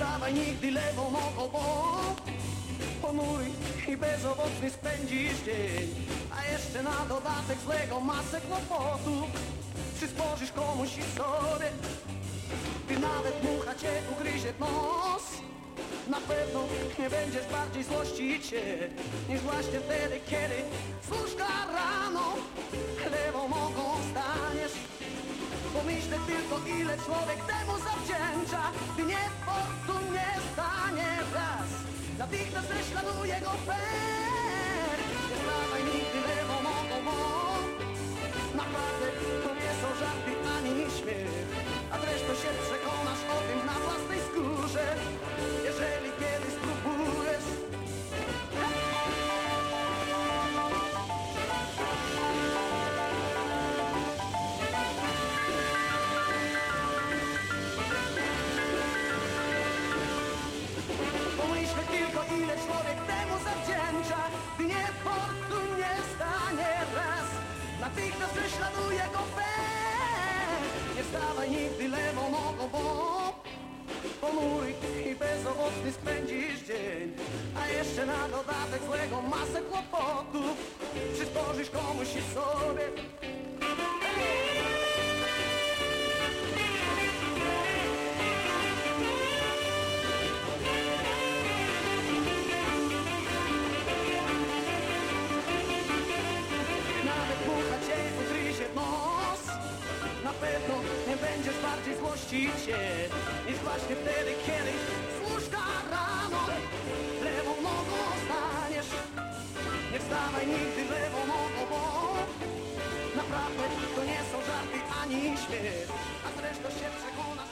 stawaj nigdy lewą nogą, bo ponury i bezowocny spędzisz dzień. A jeszcze na dodatek złego masę kłopotów przysporzysz komuś i sobie. Gdy nawet mucha cię ugryzie w nos Na pewno nie będziesz bardziej złościć się Niż właśnie wtedy, kiedy z łóżka rano Lewą nogą staniesz Pomyślę tylko ile człowiek temu zawdzięcza dat ik dat best kan doen, je gofer. Je slaat mij niet. Natychmiast prześladuje go pęd Nie wstawaj nigdy lewą nogą, bo Ponury i bezowocny spędzisz dzień. A jeszcze na dodatek złego masę kłopotów. Przysporzysz komuś i sobie złościć się. Niż właśnie wtedy, kiedy łóżka rano Lewą nogą staniesz. Nie wstawaj nigdy lewą nogą, bo Naprawdę to nie są żarty ani śmiech. A zresztą się przekonasz